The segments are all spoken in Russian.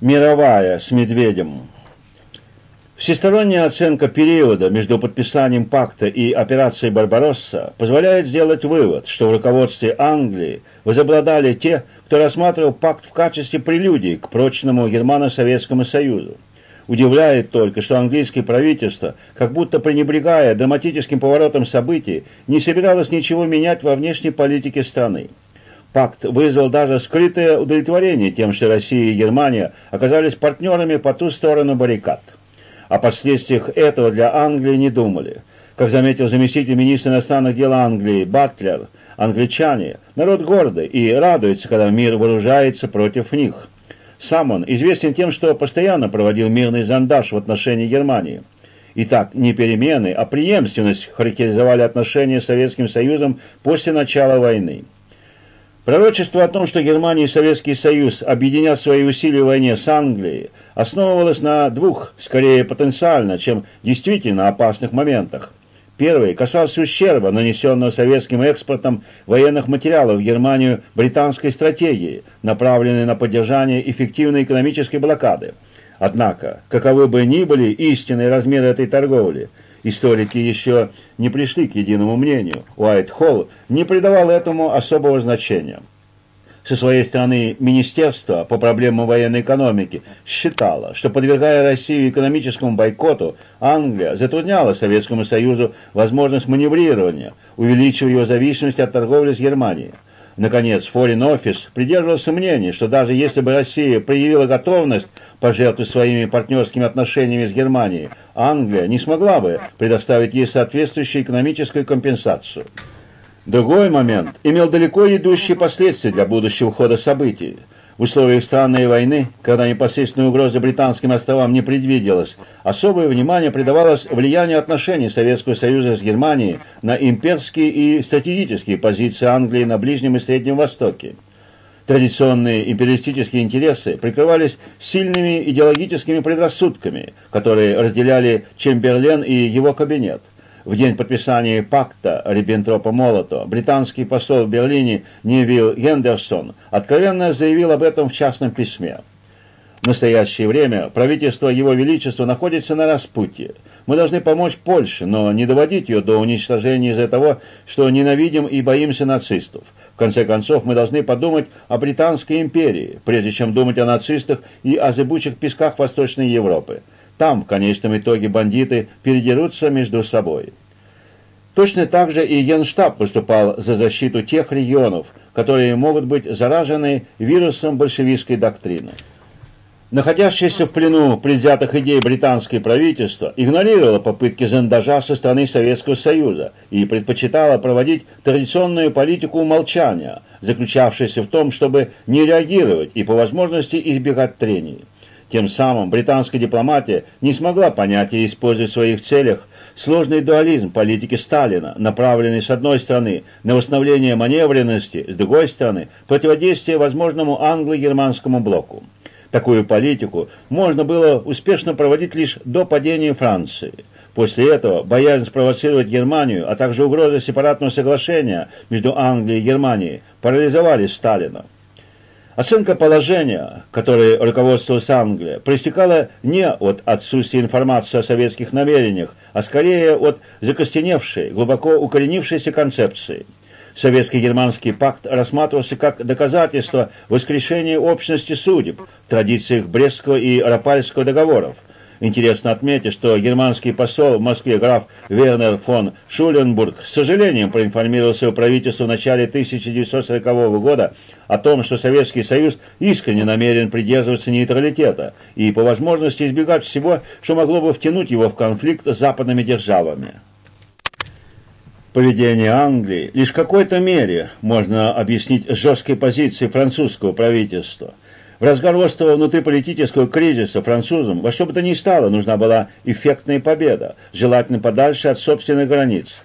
Мировая с Медведем. Всесторонняя оценка периода между подписанием пакта и операцией «Барбаросса» позволяет сделать вывод, что в руководстве Англии возобладали те, кто рассматривал пакт в качестве прелюдии к прочному Германо-Советскому Союзу. Удивляет только, что английское правительство, как будто пренебрегая драматическим поворотом событий, не собиралось ничего менять во внешней политике страны. Пакт вызвал даже скрытое удовлетворение тем, что Россия и Германия оказались партнерами по ту сторону баррикад. О последствиях этого для Англии не думали. Как заметил заместитель министра иностранных дел Англии Батлер, англичане – народ гордый и радуется, когда мир вооружается против них. Сам он известен тем, что постоянно проводил мирный зондаж в отношении Германии. Итак, не перемены, а преемственность характеризовали отношения с Советским Союзом после начала войны. Пророчество о том, что Германия и Советский Союз объединят свои усилия в войне с Англией, основывалось на двух, скорее потенциально, чем действительно опасных моментах. Первый касался ущерба, нанесенного советским экспортом военных материалов в Германию британской стратегии, направленной на поддержание эффективной экономической блокады. Однако, каковы бы ни были истинные размеры этой торговли, Историки еще не пришли к единому мнению. Уайт-Холл не придавал этому особого значения. Со своей стороны, Министерство по проблемам военной экономики считало, что подвергая Россию экономическому бойкоту, Англия затрудняла Советскому Союзу возможность маневрирования, увеличивая ее зависимость от торговли с Германией. Наконец, Foreign Office придерживался мнения, что даже если бы Россия проявила готовность пожертвовать своими партнерскими отношениями с Германией, Англия не смогла бы предоставить ей соответствующую экономическую компенсацию. Другой момент имел далеко идущие последствия для будущего хода событий. В условиях странной войны, когда непосредственной угрозы британским островам не предвиделось, особое внимание придавалось влиянию отношений Советского Союза с Германией на имперские и стратегические позиции Англии на Ближнем и Среднем Востоке. Традиционные империалистические интересы прикрывались сильными идеологическими предрассудками, которые разделяли Чемберлен и его кабинет. В день подписания пакта Риббентропа-Молотова британский посол в Берлине Невил Гендерсон откровенно заявил об этом в частном письме. В настоящее время правительство Его Величества находится на распутье. Мы должны помочь Польше, но не доводить ее до уничтожения из-за того, что ненавидим и боимся нацистов. В конце концов, мы должны подумать о Британской империи, прежде чем думать о нацистах и о зыбучих песках Восточной Европы. Там, в конечном итоге, бандиты передерутся между собой. Точно так же и Генштаб выступал за защиту тех регионов, которые могут быть заражены вирусом большевистской доктрины. Находящееся в плену предвзятых идей британское правительство игнорировало попытки зондажа со стороны Советского Союза и предпочитало проводить традиционную политику умолчания, заключавшуюся в том, чтобы не реагировать и по возможности избегать трений. Тем самым британская дипломатия не смогла понять и использовать в своих целях сложный дуализм политики Сталина, направленный с одной стороны на восстановление маневренности, с другой стороны противодействие возможному англо-германскому блоку. Такую политику можно было успешно проводить лишь до падения Франции. После этого боязнь спровоцировать Германию, а также угроза сепаратного соглашения между Англией и Германией парализовали Сталина. Оценка положения, которой руководствовалась Англия, проистекала не от отсутствия информации о советских намерениях, а скорее от закостеневшей, глубоко укоренившейся концепции. Советский германский пакт рассматривался как доказательство воскрешения общности судеб в традициях Брестского и Рапальского договоров – Интересно отметить, что германский посол в Москве граф Вернер фон Шуленбург с сожалением проинформировал свое правительство в начале 1940 года о том, что Советский Союз искренне намерен придерживаться нейтралитета и по возможности избегать всего, что могло бы втянуть его в конфликт с западными державами. Поведение Англии лишь в какой-то мере можно объяснить жесткой позицией французского правительства – в разгар острого внутриполитического кризиса французам во что бы то ни стало нужна была эффектная победа, желательно подальше от собственных границ.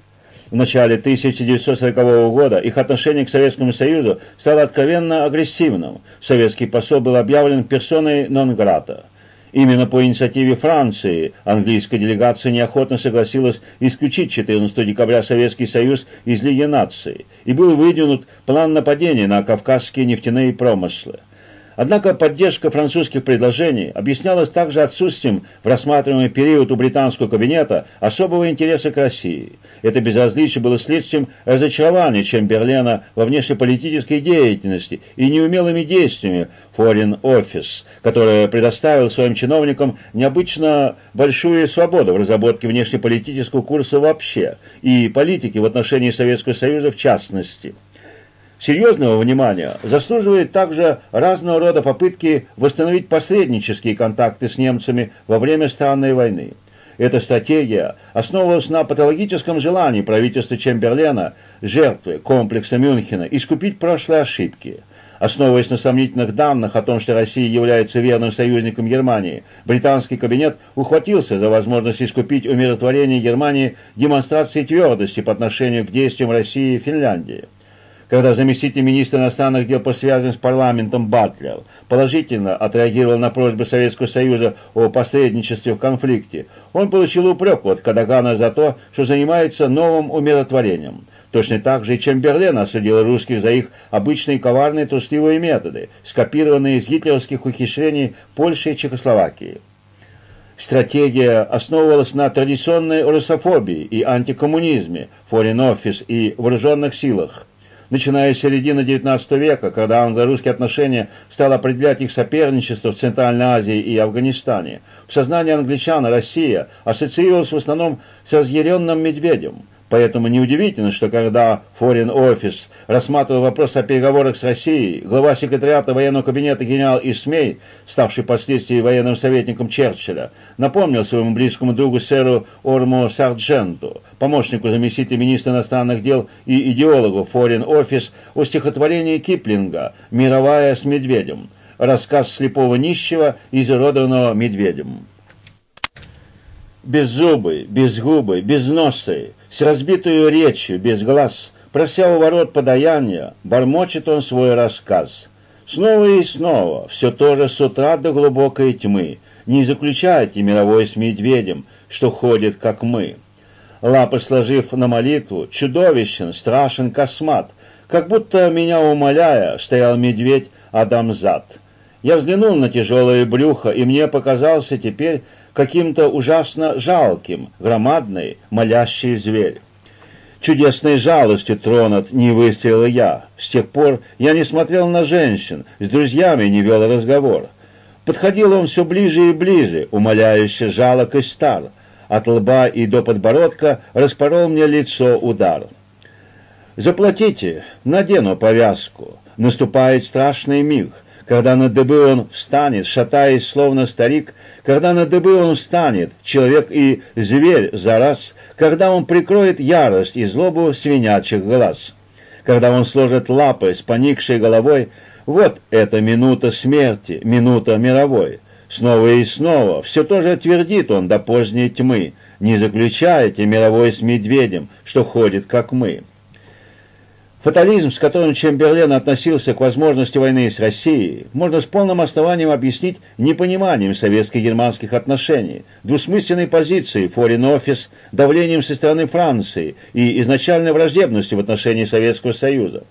В начале 1940 года их отношение к Советскому Союзу стало откровенно агрессивным. Советский посол был объявлен персоной нон-грата. Именно по инициативе Франции английская делегация неохотно согласилась исключить 14 декабря Советский Союз из Лиги наций, и был выдвинут план нападения на кавказские нефтяные промыслы. Однако поддержка французских предложений объяснялась также отсутствием в рассматриваемый период у британского кабинета особого интереса к России. Это безразличие было следствием разочарования Чемберлена во внешнеполитической деятельности и неумелыми действиями Foreign Office, которое предоставил своим чиновникам необычно большую свободу в разработке внешнеполитического курса вообще и политики в отношении Советского Союза в частности. Серьезного внимания заслуживает также разного рода попытки восстановить посреднические контакты с немцами во время странной войны. Эта стратегия основывалась на патологическом желании правительства Чемберлена, жертвы комплекса Мюнхена, искупить прошлые ошибки. Основываясь на сомнительных данных о том, что Россия является верным союзником Германии, британский кабинет ухватился за возможность искупить умиротворение Германии демонстрацией твердости по отношению к действиям России и Финляндии когда заместитель министра иностранных дел по связям с парламентом Батлер положительно отреагировал на просьбы Советского Союза о посредничестве в конфликте, он получил упрек от Кадагана за то, что занимается новым умиротворением. Точно так же и Чемберлен осудил русских за их обычные коварные трусливые методы, скопированные из гитлеровских ухищрений Польши и Чехословакии. Стратегия основывалась на традиционной русофобии и антикоммунизме, office и вооруженных силах – начиная с середины XIX века, когда англо-русские отношения стали определять их соперничество в Центральной Азии и Афганистане. В сознании англичан Россия ассоциировалась в основном с разъяренным медведем – Поэтому неудивительно, что когда Foreign Office рассматривал вопрос о переговорах с Россией, глава секретариата военного кабинета генерал Исмей, ставший впоследствии военным советником Черчилля, напомнил своему близкому другу сэру Орму Сардженту, помощнику заместителя министра иностранных дел и идеологу Foreign Office, о стихотворении Киплинга «Мировая с медведем», рассказ слепого нищего, изуродованного медведем. Беззубый, безгубый, безносый, с разбитую речью, без глаз, прося у ворот подаяния, бормочет он свой рассказ. Снова и снова, все то же с утра до глубокой тьмы, не заключайте мировой с медведем, что ходит, как мы. Лапы сложив на молитву, чудовищен, страшен, космат, как будто меня умоляя, стоял медведь Адамзат. Я взглянул на тяжелое брюхо, и мне показался теперь каким-то ужасно жалким, громадный, молящий зверь. Чудесной жалостью тронут не выстрелил я. С тех пор я не смотрел на женщин, с друзьями не вел разговор. Подходил он все ближе и ближе, умоляюще жалок и стар. От лба и до подбородка распорол мне лицо удар. «Заплатите, надену повязку. Наступает страшный миг. Когда на дыбы он встанет, шатаясь, словно старик, когда на дыбы он встанет, человек и зверь за раз, когда он прикроет ярость и злобу свинячьих глаз, когда он сложит лапы с поникшей головой, вот эта минута смерти, минута мировой. Снова и снова все то же твердит он до поздней тьмы, не заключайте мировой с медведем, что ходит, как мы. Фатализм, с которым Чемберлен относился к возможности войны с Россией, можно с полным основанием объяснить непониманием советско-германских отношений, двусмысленной позицией Foreign Office, давлением со стороны Франции и изначальной враждебностью в отношении Советского Союза.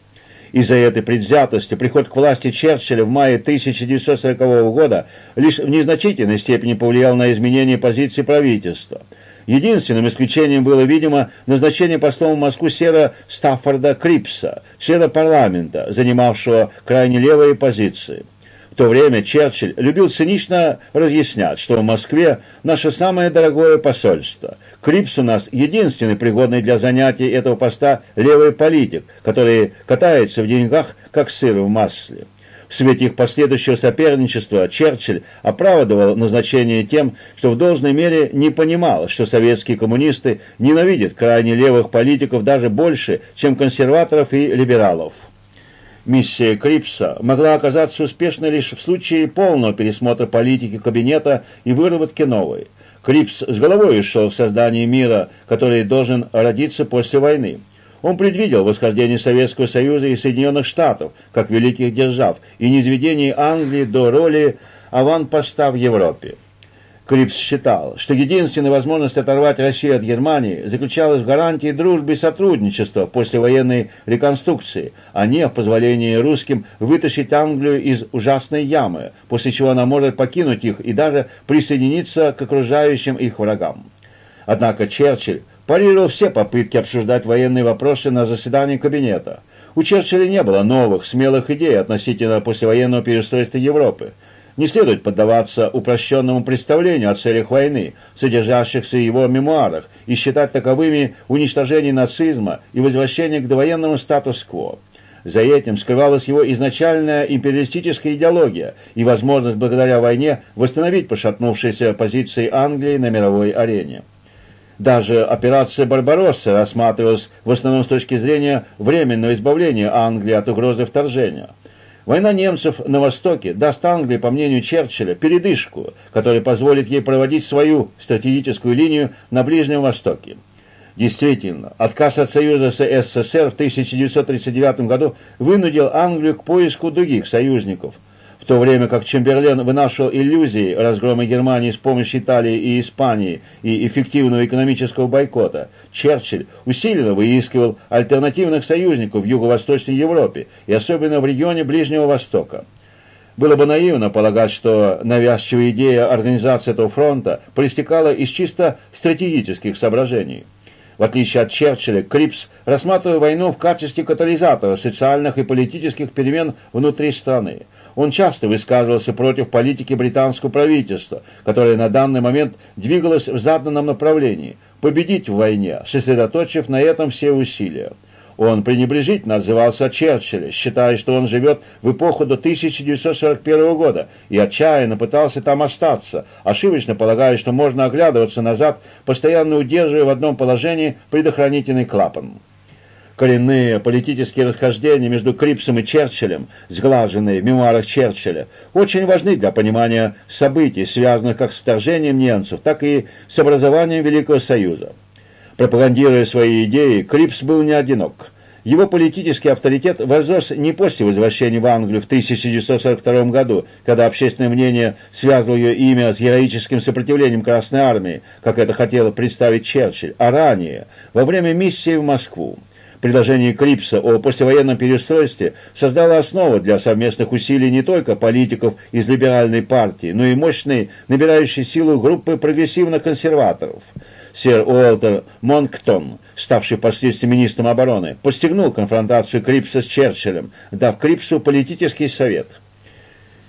Из-за этой предвзятости приход к власти Черчилля в мае 1940 года лишь в незначительной степени повлиял на изменение позиции правительства – Единственным исключением было, видимо, назначение послом в Москву сера Стаффорда Крипса, члена парламента, занимавшего крайне левые позиции. В то время Черчилль любил цинично разъяснять, что в Москве наше самое дорогое посольство. Крипс у нас единственный пригодный для занятий этого поста левый политик, который катается в деньгах, как сыр в масле. В свете их последующего соперничества Черчилль оправдывал назначение тем, что в должной мере не понимал, что советские коммунисты ненавидят крайне левых политиков даже больше, чем консерваторов и либералов. Миссия Крипса могла оказаться успешной лишь в случае полного пересмотра политики кабинета и выработки новой. Крипс с головой ушел в создание мира, который должен родиться после войны. Он предвидел восхождение Советского Союза и Соединенных Штатов как великих держав и низведение Англии до роли аванпоста в Европе. Крипс считал, что единственная возможность оторвать Россию от Германии заключалась в гарантии дружбы и сотрудничества после военной реконструкции, а не в позволении русским вытащить Англию из ужасной ямы, после чего она может покинуть их и даже присоединиться к окружающим их врагам. Однако Черчилль парировал все попытки обсуждать военные вопросы на заседании кабинета. У Черчилля не было новых, смелых идей относительно послевоенного переустройства Европы не следует поддаваться упрощенному представлению о целях войны, содержащихся в его мемуарах, и считать таковыми уничтожение нацизма и возвращение к довоенному статус-кво. За этим скрывалась его изначальная империалистическая идеология и возможность благодаря войне восстановить пошатнувшиеся позиции Англии на мировой арене. Даже операция «Барбаросса» рассматривалась в основном с точки зрения временного избавления Англии от угрозы вторжения – Война немцев на Востоке даст Англии, по мнению Черчилля, передышку, которая позволит ей проводить свою стратегическую линию на Ближнем Востоке. Действительно, отказ от союза с СССР в 1939 году вынудил Англию к поиску других союзников – в то время как Чемберлен вынашивал иллюзии разгрома Германии с помощью Италии и Испании и эффективного экономического бойкота, Черчилль усиленно выискивал альтернативных союзников в Юго-Восточной Европе и особенно в регионе Ближнего Востока. Было бы наивно полагать, что навязчивая идея организации этого фронта проистекала из чисто стратегических соображений. В отличие от Черчилля, Крипс рассматривал войну в качестве катализатора социальных и политических перемен внутри страны. Он часто высказывался против политики британского правительства, которое на данный момент двигалось в заданном направлении – победить в войне, сосредоточив на этом все усилия. Он пренебрежительно отзывался о Черчилле, считая, что он живет в эпоху до 1941 года и отчаянно пытался там остаться, ошибочно полагая, что можно оглядываться назад, постоянно удерживая в одном положении предохранительный клапан коренные политические расхождения между Крипсом и Черчиллем, сглаженные в мемуарах Черчилля, очень важны для понимания событий, связанных как с вторжением немцев, так и с образованием Великого Союза. Пропагандируя свои идеи, Крипс был не одинок. Его политический авторитет возрос не после возвращения в Англию в 1942 году, когда общественное мнение связывало ее имя с героическим сопротивлением Красной Армии, как это хотел представить Черчилль, а ранее, во время миссии в Москву. Предложение Крипса о послевоенном переустройстве создало основу для совместных усилий не только политиков из либеральной партии, но и мощной, набирающей силу группы прогрессивных консерваторов. Сэр Уолтер Монктон, ставший впоследствии министром обороны, постигнул конфронтацию Крипса с Черчиллем, дав Крипсу политический совет –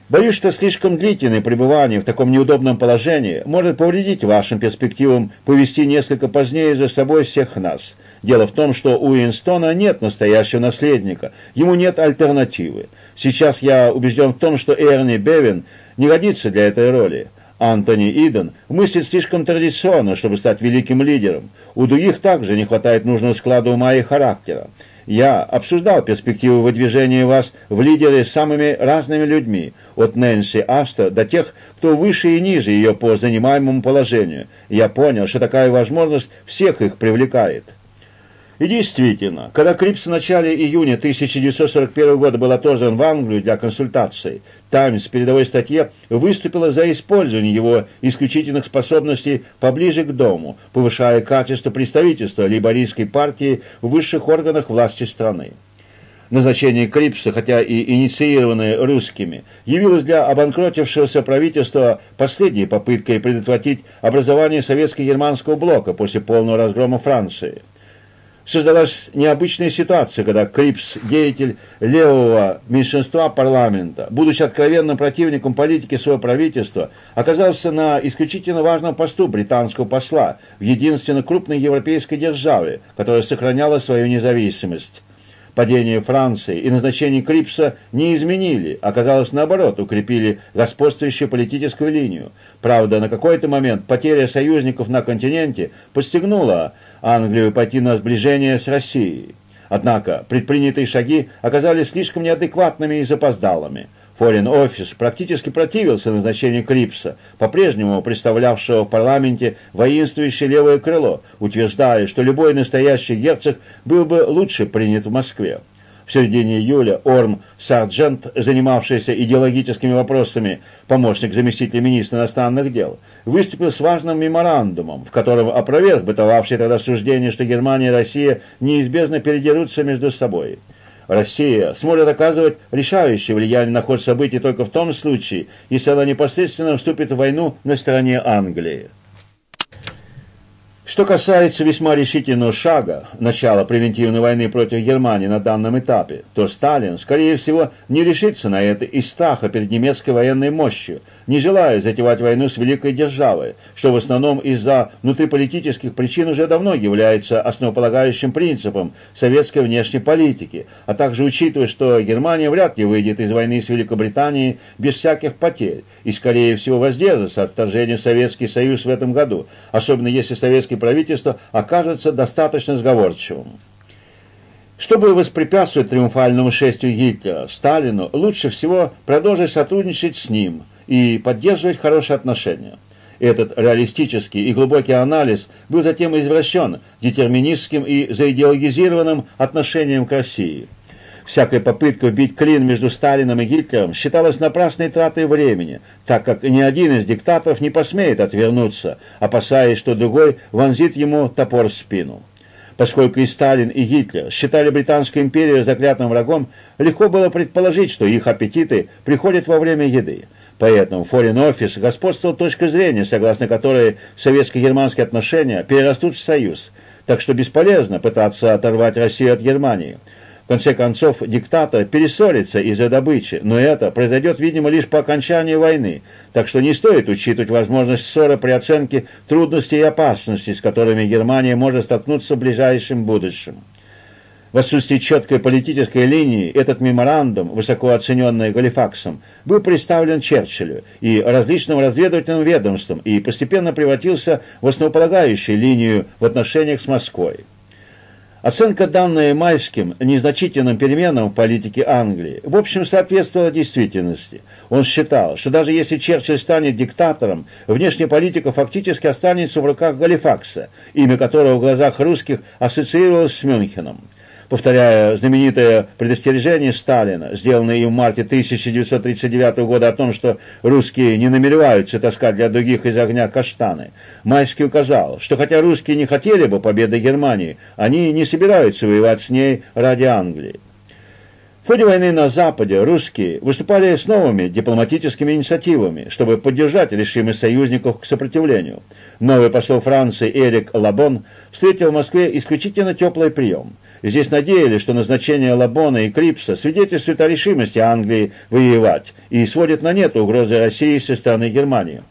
Боюсь, что слишком длительное пребывание в таком неудобном положении может повредить вашим перспективам повести несколько позднее за собой всех нас. Дело в том, что у Уинстона нет настоящего наследника, ему нет альтернативы. Сейчас я убежден в том, что Эрни Бевин не годится для этой роли. Антони Иден мыслит слишком традиционно, чтобы стать великим лидером. У других также не хватает нужного склада ума и характера. Я обсуждал перспективы выдвижения вас в лидеры самыми разными людьми, от Нэнси Аста до тех, кто выше и ниже ее по занимаемому положению. Я понял, что такая возможность всех их привлекает. И действительно, когда Крипс в начале июня 1941 года был отозван в Англию для консультаций, «Таймс» в передовой статье выступила за использование его исключительных способностей поближе к дому, повышая качество представительства лейбористской партии в высших органах власти страны. Назначение Крипса, хотя и инициированное русскими, явилось для обанкротившегося правительства последней попыткой предотвратить образование советско-германского блока после полного разгрома Франции – создалась необычная ситуация, когда Крипс, деятель левого меньшинства парламента, будучи откровенным противником политики своего правительства, оказался на исключительно важном посту британского посла в единственно крупной европейской державе, которая сохраняла свою независимость. Падение Франции и назначение Крипса не изменили, оказалось наоборот, укрепили господствующую политическую линию. Правда, на какой-то момент потеря союзников на континенте подстегнула Англию пойти на сближение с Россией. Однако предпринятые шаги оказались слишком неадекватными и запоздалыми. Foreign Office практически противился назначению Крипса, по-прежнему представлявшего в парламенте воинствующее левое крыло, утверждая, что любой настоящий герцог был бы лучше принят в Москве. в середине июля Орм Сарджент, занимавшийся идеологическими вопросами, помощник заместителя министра иностранных дел, выступил с важным меморандумом, в котором опроверг бытовавшее тогда суждение, что Германия и Россия неизбежно передерутся между собой. Россия сможет оказывать решающее влияние на ход событий только в том случае, если она непосредственно вступит в войну на стороне Англии. Что касается весьма решительного шага, начала превентивной войны против Германии на данном этапе, то Сталин, скорее всего, не решится на это из страха перед немецкой военной мощью, не желая затевать войну с великой державой, что в основном из-за внутриполитических причин уже давно является основополагающим принципом советской внешней политики, а также учитывая, что Германия вряд ли выйдет из войны с Великобританией без всяких потерь и, скорее всего, воздержится от вторжения в Советский Союз в этом году, особенно если Советский советское правительство окажется достаточно сговорчивым. Чтобы воспрепятствовать триумфальному шествию Гитлера, Сталину лучше всего продолжить сотрудничать с ним и поддерживать хорошие отношения. Этот реалистический и глубокий анализ был затем извращен детерминистским и заидеологизированным отношением к России. Всякая попытка вбить клин между Сталином и Гитлером считалась напрасной тратой времени, так как ни один из диктаторов не посмеет отвернуться, опасаясь, что другой вонзит ему топор в спину. Поскольку и Сталин, и Гитлер считали Британскую империю заклятым врагом, легко было предположить, что их аппетиты приходят во время еды. Поэтому в Foreign Office господствовала точка зрения, согласно которой советско-германские отношения перерастут в союз, так что бесполезно пытаться оторвать Россию от Германии – в конце концов, диктатор перессорится из-за добычи, но это произойдет, видимо, лишь по окончании войны, так что не стоит учитывать возможность ссоры при оценке трудностей и опасностей, с которыми Германия может столкнуться в ближайшем будущем. В отсутствии четкой политической линии этот меморандум, высоко оцененный Галифаксом, был представлен Черчиллю и различным разведывательным ведомствам и постепенно превратился в основополагающую линию в отношениях с Москвой. Оценка, данная майским незначительным переменам в политике Англии, в общем соответствовала действительности. Он считал, что даже если Черчилль станет диктатором, внешняя политика фактически останется в руках Галифакса, имя которого в глазах русских ассоциировалось с Мюнхеном повторяя знаменитое предостережение Сталина, сделанное им в марте 1939 года о том, что русские не намереваются таскать для других из огня каштаны, Майский указал, что хотя русские не хотели бы победы Германии, они не собираются воевать с ней ради Англии. В ходе войны на Западе русские выступали с новыми дипломатическими инициативами, чтобы поддержать решимость союзников к сопротивлению. Новый посол Франции Эрик Лабон встретил в Москве исключительно теплый прием – Здесь надеялись, что назначение Лабона и Крипса свидетельствует о решимости Англии воевать и сводит на нет угрозы России со стороны Германии.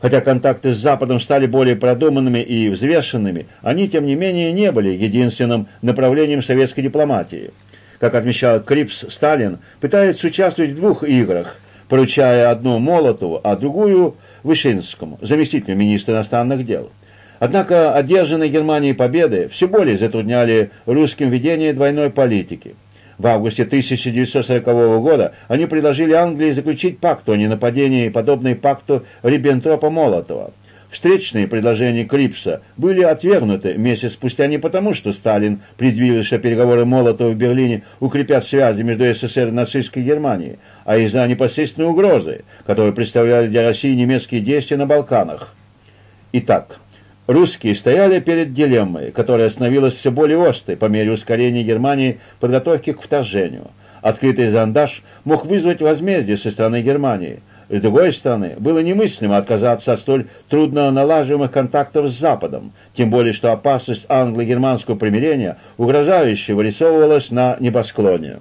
Хотя контакты с Западом стали более продуманными и взвешенными, они, тем не менее, не были единственным направлением советской дипломатии. Как отмечал Крипс, Сталин пытается участвовать в двух играх, поручая одну Молотову, а другую Вышинскому, заместителю министра иностранных дел. Однако одержанные Германией победы все более затрудняли русским ведение двойной политики. В августе 1940 года они предложили Англии заключить пакт о ненападении, подобный пакту Риббентропа-Молотова. Встречные предложения Крипса были отвергнуты месяц спустя не потому, что Сталин предвидел, что переговоры Молотова в Берлине укрепят связи между СССР и нацистской Германией, а из-за непосредственной угрозы, которую представляли для России немецкие действия на Балканах. Итак, Русские стояли перед дилеммой, которая становилась все более острой по мере ускорения Германии подготовки к вторжению. Открытый зондаж мог вызвать возмездие со стороны Германии. С другой стороны, было немыслимо отказаться от столь трудно налаживаемых контактов с Западом, тем более что опасность англо-германского примирения угрожающе вырисовывалась на небосклоне.